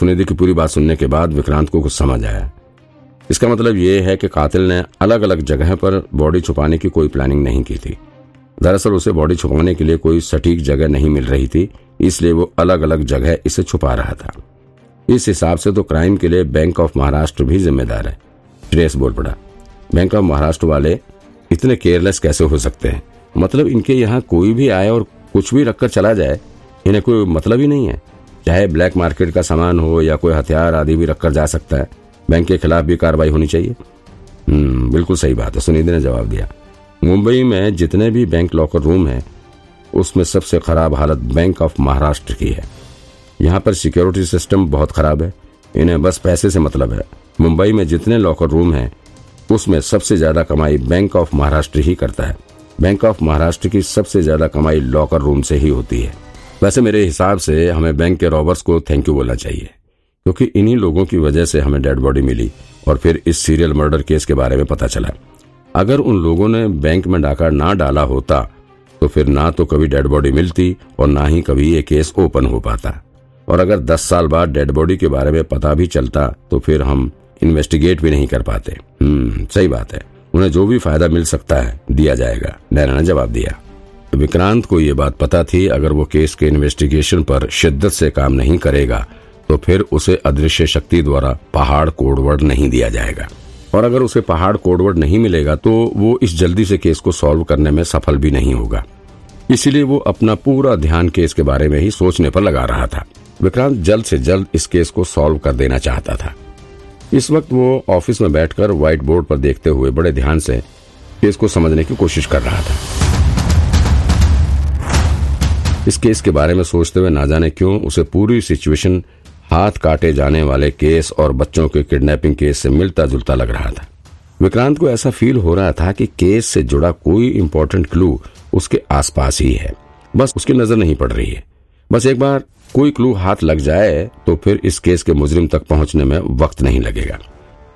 सुनिधि की पूरी बात सुनने के बाद विक्रांत को कुछ समझ आया। इसका मतलब यह है कि कातिल ने अलग अलग जगह पर बॉडी छुपाने की कोई प्लानिंग नहीं की थी। दरअसल उसे बॉडी छुपाने के लिए कोई सटीक जगह नहीं मिल रही थी, इसलिए वो अलग अलग जगह इसे छुपा रहा था। इस हिसाब से तो क्राइम के लिए बैंक ऑफ़ महाराष्ट्र भी जिम्मेदार है। श्रेयस बोल पड़ा बैंक ऑफ़ महाराष्ट्र वाले इतने केयरलेस कैसे हो सकते हैं? मतलब इनके यहाँ कोई भी आए और कुछ भी रखकर चला जाए, इन्हें कोई मतलब ही नहीं है। चाहे ब्लैक मार्केट का सामान हो या कोई हथियार आदि भी रखकर जा सकता है बैंक के खिलाफ भी कार्रवाई होनी चाहिए। हम्म बिल्कुल सही बात है सुनिधि ने जवाब दिया। मुंबई में जितने भी बैंक लॉकर रूम हैं, उसमें सबसे खराब हालत बैंक ऑफ़ महाराष्ट्र की है। यहाँ पर सिक्योरिटी सिस्टम बहुत खराब है, इन्हें बस पैसे से मतलब है। मुंबई में जितने लॉकर रूम हैं, उसमें सबसे ज़्यादा कमाई बैंक ऑफ़ महाराष्ट्र ही करता है। बैंक ऑफ़ महाराष्ट्र की सबसे ज़्यादा कमाई लॉकर रूम से ही होती है। वैसे मेरे हिसाब से हमें बैंक के रॉबर्स को थैंक यू बोलना चाहिए, क्योंकि इन्हीं लोगों की वजह से हमें डेड बॉडी मिली और फिर इस सीरियल मर्डर केस के बारे में पता चला। अगर उन लोगों ने बैंक में डाका ना डाला होता तो फिर ना तो कभी डेड बॉडी मिलती और ना ही कभी ये केस ओपन हो पाता। और अगर दस साल बाद डेड बॉडी के बारे में पता भी चलता तो फिर हम इन्वेस्टिगेट भी नहीं कर पाते। हम्म सही बात है। उन्हें जो भी फ़ायदा मिल सकता है, दिया जाएगा। नैना ने जवाब दिया। विक्रांत को ये बात पता थी, अगर वो केस के इन्वेस्टिगेशन पर शिद्दत से काम नहीं करेगा तो फिर उसे अदृश्य शक्ति द्वारा पहाड़ कोडवर्ड नहीं दिया जाएगा। और अगर उसे पहाड़ कोडवर्ड नहीं मिलेगा तो वो इस जल्दी से केस को सॉल्व करने में सफल भी नहीं होगा। इसीलिए वो अपना पूरा ध्यान केस के बारे में ही सोचने पर लगा रहा था। विक्रांत जल्द से जल्द इस केस को सॉल्व कर देना चाहता था। इस वक्त वो ऑफ़िस में बैठकर व्हाइट बोर्ड पर देखते हुए बड़े ध्यान से केस को समझने की कोशिश कर रहा था। इस केस के बारे में सोचते हुए ना जाने क्यों उसे पूरी सिचुएशन हाथ काटे जाने वाले केस और बच्चों के किडनैपिंग केस से मिलता जुलता लग रहा था। विक्रांत को ऐसा फील हो रहा था कि केस से जुड़ा कोई इम्पोर्टेंट क्लू उसके आसपास ही है। बस उसकी नज़र नहीं पड़ रही है। बस एक बार कोई क्लू हाथ लग जाए तो फिर इस केस के मुजरिम तक पहुँचने में वक्त नहीं लगेगा।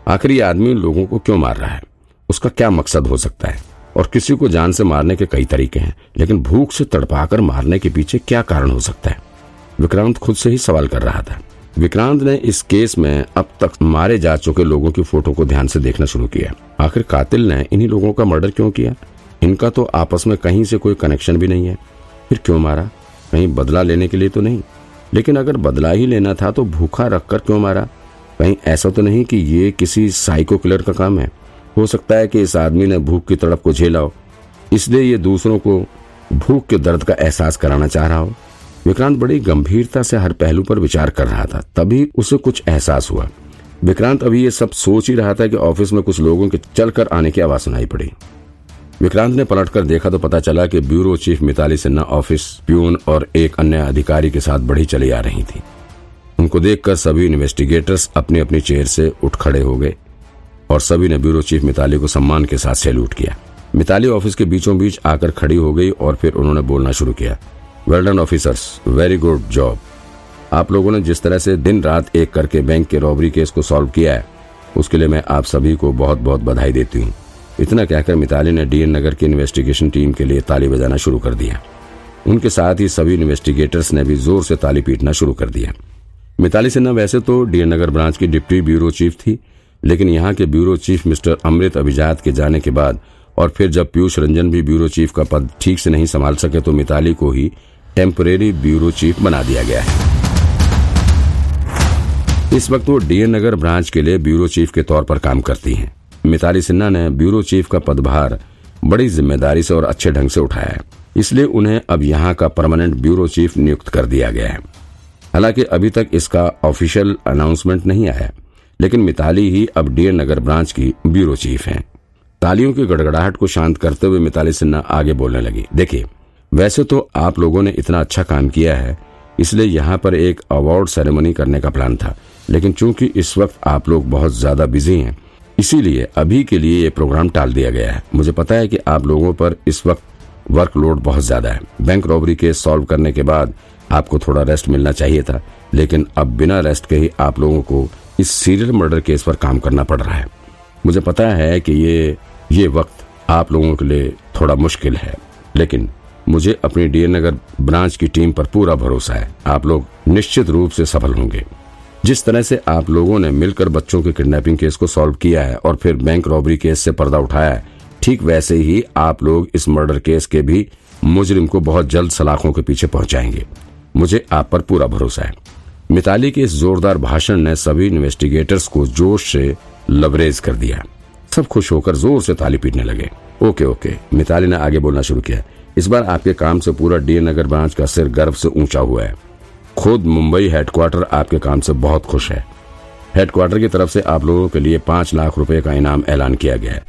आखिर ये आदमी लोगों को क्यों मार रहा है? उसका क्या मकसद हो सकता है? और किसी को जान से मारने के कई तरीके हैं, लेकिन भूख से तड़पाकर मारने के पीछे क्या कारण हो सकता है? विक्रांत खुद से ही सवाल कर रहा था। विक्रांत ने इस केस में अब तक मारे जा चुके लोगों की फ़ोटो को ध्यान से देखना शुरू किया। आखिर कातिल ने इन्हीं लोगों का मर्डर क्यों किया? इनका तो आपस में कहीं से कोई कनेक्शन भी नहीं है। फिर क्यों मारा? कहीं बदला लेने के लिए तो नहीं। लेकिन अगर बदला ही लेना था तो भूखा रखकर क्यों मारा? कहीं ऐसा तो नहीं कि ये किसी साइको किलर का काम है। हो सकता है कि इस आदमी ने भूख की तड़प को झेला हो। इसलिए ये दूसरों को भूख के दर्द का एहसास कराना चाह रहा हो। विक्रांत बड़ी गंभीरता से हर पहलू पर विचार कर रहा था। तभी उसे कुछ एहसास हुआ। विक्रांत अभी ये सब सोच ही रहा था कि ऑफ़िस में कुछ लोगों के चलकर आने की आवाज़ सुनाई पड़ी। विक्रांत ने पलटकर देखा तो पता चला कि bureau chief Mitali Sinha, office peon और एक अन्य अधिकारी के साथ बढ़ी चली आ रही थी। उनको देखकर सभी इन्वेस्टिगेटर्स अपनी अपनी चेयर से उठ खड़े हो गए। और सभी ने ब्यूरो चीफ मिताली को सम्मान के साथ सैल्यूट किया। मिताली ऑफ़िस के बीचों बीच आकर खड़ी हो गई और फिर उन्होंने बोलना शुरू किया। Well done officers very good job आप लोगों ने जिस तरह से दिन रात एक करके बैंक के रॉबरी केस को सॉल्व किया है, उसके लिए मैं आप सभी को बहुत बहुत बधाई देती हूँ। इतना कहकर मिताली ने डीएन नगर की इन्वेस्टिगेशन टीम के लिए ताली बजाना शुरू कर दिया। उनके साथ ही सभी इन्वेस्टिगेटर्स ने भी ज़ोर से ताली पीटना शुरू कर दिया। मिताली सिन्हा वैसे तो डीएन नगर ब्रांच की डिप्टी ब्यूरो चीफ थी। लेकिन यहाँ के ब्यूरो चीफ मिस्टर अमृत अभिजात के जाने के बाद और फिर जब पीयूष रंजन भी ब्यूरो चीफ का पद ठीक से नहीं संभाल सके तो मिताली को ही टेम्परेरी ब्यूरो चीफ बना दिया गया है। इस वक्त वो डीएन नगर ब्रांच के लिए ब्यूरो चीफ के तौर पर काम करती हैं। मिताली सिन्हा ने ब्यूरो चीफ का पदभार बड़ी ज़िम्मेदारी से और अच्छे ढंग से उठाया है। इसलिए उन्हें अब यहाँ का परमानेंट ब्यूरो चीफ नियुक्त कर दिया गया है। हालाँकि अभी तक इसका ऑफिशियल अनाउंसमेंट नहीं आया। लेकिन मिताली ही अब डीएन नगर ब्रांच की ब्यूरो चीफ हैं। तालियों की गड़गड़ाहट को शांत करते हुए मिताली सिन्हा आगे बोलने लगी, देखिए, वैसे तो आप लोगों ने इतना अच्छा काम किया है, इसलिए यहाँ पर एक अवार्ड सेरेमनी करने का प्लान था, लेकिन चूँकि इस वक्त आप लोग बहुत ज़्यादा बिज़ी हैं, इसीलिए अभी के लिए ये प्रोग्राम टाल दिया गया है। मुझे पता है कि आप लोगों पर इस वक्त वर्कलोड बहुत ज़्यादा है। बैंक रॉबरी केस सॉल्व करने के बाद आपको थोड़ा रेस्ट मिलना चाहिए था, लेकिन अब बिना रेस्ट के ही आप लोगों को इस सीरियल मर्डर केस पर काम करना पड़ रहा है। मुझे पता है कि ये ये वक्त आप लोगों के लिए थोड़ा मुश्किल है, लेकिन मुझे अपनी डीएन नगर ब्रांच की टीम पर पूरा भरोसा है। आप लोग निश्चित रूप से सफल होंगे। जिस तरह से आप लोगों ने मिलकर बच्चों के किडनैपिंग केस को सॉल्व किया है और फिर बैंक रॉबरी केस से पर्दा उठाया है, ठीक वैसे ही आप लोग इस मर्डर केस के भी मुजरिम को बहुत जल्द सलाखों के पीछे पहुंचाएँगे। मुझे आप पर पूरा भरोसा है। मिताली के इस जोरदार भाषण ने सभी इन्वेस्टिगेटर्स को जोश से लबरेज कर दिया। सब खुश होकर ज़ोर से ताली पीटने लगे। ओके ओके, मिताली ने आगे बोलना शुरू किया। इस बार आपके काम से पूरा डी नगर ब्रांच का सिर गर्व से ऊँचा हुआ है। खुद मुंबई हेडक्वार्टर आपके काम से बहुत खुश है। हेडक्वार्टर की तरफ़ से आप लोगों के लिए पाँच लाख रुपए का इनाम ऐलान किया गया है।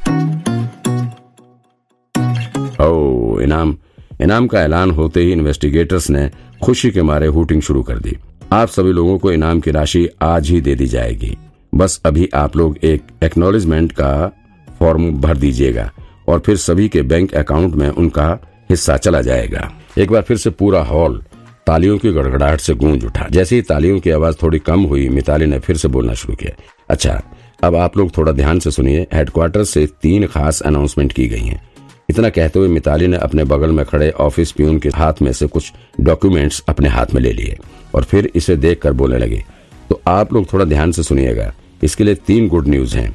ओ, इनाम इनाम का ऐलान होते ही इन्वेस्टिगेटर्स ने खुशी के मारे हुटिंग शुरू कर दी। आप सभी लोगों को इनाम की राशि आज ही दे दी जाएगी। बस अभी आप लोग एक एक्नोलेजमेंट का फॉर्म भर दीजिएगा और फिर सभी के बैंक अकाउंट में उनका हिस्सा चला जाएगा। एक बार फिर से पूरा हॉल तालियों की गड़गड़ाहट से गूंज उठा। जैसे ही तालियों की आवाज़ थोड़ी कम हुई, मिताली ने फिर से बोलना शुरू किया। अच्छा अब आप लोग थोड़ा ध्यान से सुनिए। हेडक्वार्टर से तीन खास अनाउंसमेंट की गई हैं। इतना कहते हुए मिताली ने अपने बगल में खड़े ऑफ़िस प्यून के हाथ में से कुछ डॉक्यूमेंट्स अपने हाथ में ले लिए और फिर इसे देखकर बोलने लगे तो आप लोग थोड़ा ध्यान से सुनिएगा, इसके लिए तीन गुड न्यूज़ हैं।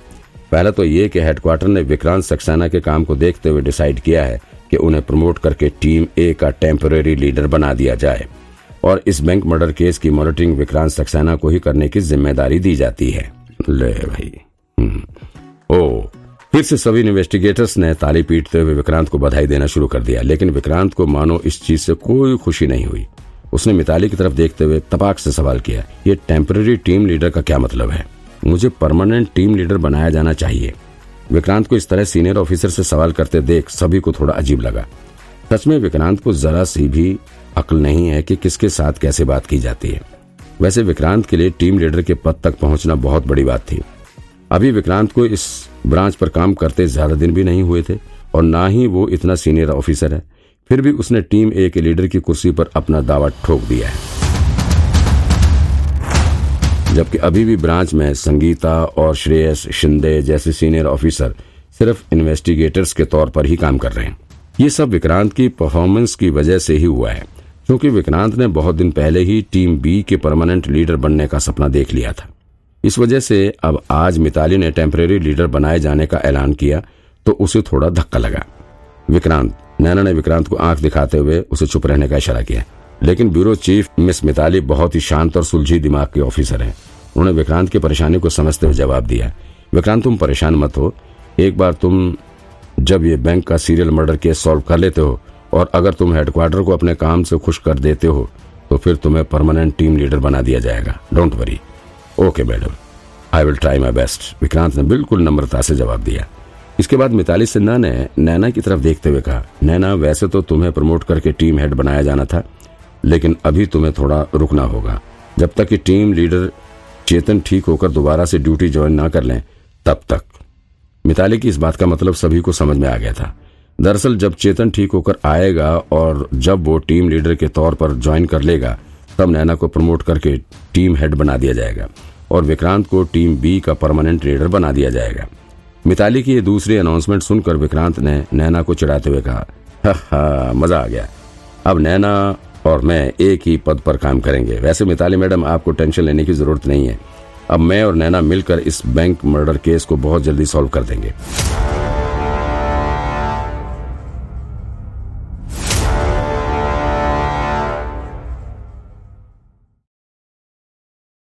पहला तो ये कि हेडक्वार्टर ने विक्रांत सक्सेना के काम को देखते हुए डिसाइड किया है कि उन्हें प्रमोट करके टीम ए का टेम्पररी लीडर बना दिया जाए और इस बैंक मर्डर केस की मॉनिटरिंग विक्रांत सक्सेना को ही करने की ज़िम्मेदारी दी जाती है। ले भाई। हम्म। ओ फिर से सभी इन्वेस्टिगेटर्स ने ताली पीटते हुए विक्रांत को बधाई देना शुरू कर दिया, लेकिन विक्रांत को मानो इस चीज़ से कोई खुशी नहीं हुई। उसने मिताली की तरफ़ देखते हुए तपाक से सवाल किया, ये टेम्पररी टीम लीडर का क्या मतलब है? मुझे परमानेंट टीम लीडर बनाया जाना चाहिए। विक्रांत को इस तरह सीनियर ऑफिसर से सवाल करते देख सभी को थोड़ा अजीब लगा। सच में विक्रांत को जरा सी भी अक्ल नहीं है कि किसके साथ कैसे बात की जाती है। वैसे विक्रांत के लिए टीम लीडर के पद तक पहुँचना बहुत बड़ी बात थी। अभी विक्रांत को इस ब्रांच पर काम करते ज़्यादा दिन भी नहीं हुए थे और ना ही वो इतना सीनियर ऑफिसर है। फिर भी उसने टीम ए के लीडर की कुर्सी पर अपना दावा ठोक दिया है। जबकि अभी भी ब्रांच में संगीता और श्रेयस शिंदे जैसे सीनियर ऑफिसर सिर्फ़ इन्वेस्टिगेटर्स के तौर पर ही काम कर रहे हैं। ये सब विक्रांत की परफॉर्मेंस की वजह से ही हुआ है, क्योंकि विक्रांत ने बहुत दिन पहले ही टीम बी के परमानेंट लीडर बनने का सपना देख लिया था। इस वजह से अब आज मिताली ने टेम्परेरी लीडर बनाए जाने का ऐलान किया तो उसे थोड़ा धक्का लगा। विक्रांत, नैना ने विक्रांत को आँख दिखाते हुए उसे चुप रहने का इशारा किया। लेकिन ब्यूरो चीफ मिस मिताली बहुत ही शांत और सुलझी दिमाग के ऑफिसर हैं। उन्होंने विक्रांत की परेशानी को समझते हुए जवाब दिया, विक्रांत, तुम परेशान मत हो। एक बार तुम जब ये बैंक का सीरियल मर्डर केस सॉल्व कर लेते हो और अगर तुम हेडक्वार्टर को अपने काम से खुश कर देते हो तो फिर तुम्हें परमानेंट टीम लीडर बना दिया जाएगा। Don't worry. Okay madam I will try my best Vikrant ने बिल्कुल नम्रता से जवाब दिया। इसके बाद मिताली सिन्हा ने नैना की तरफ़ देखते हुए कहा, नैना, वैसे तो तुम्हें प्रमोट करके टीम हेड बनाया जाना था, लेकिन अभी तुम्हें थोड़ा रुकना होगा। जब तक कि टीम लीडर चेतन ठीक होकर दोबारा से ड्यूटी ज्वाइन ना कर लें, तब तक। मिताली की इस बात का मतलब सभी को समझ में आ गया था। दरअसल जब चेतन ठीक होकर आएगा और जब वो टीम लीडर के तौर पर ज्वाइन कर लेगा तब नैना को प्रमोट करके टीम हेड बना दिया जाएगा और विक्रांत को टीम बी का परमानेंट लीडर बना दिया जाएगा। मिताली की ये दूसरी अनाउंसमेंट सुनकर विक्रांत ने नैना को चिढ़ाते हुए कहा मज़ा आ गया। अब नैना और मैं एक ही पद पर काम करेंगे। वैसे मिताली मैडम, आपको टेंशन लेने की ज़रूरत नहीं है। अब मैं और नैना मिलकर इस बैंक मर्डर केस को बहुत जल्दी सॉल्व कर देंगे।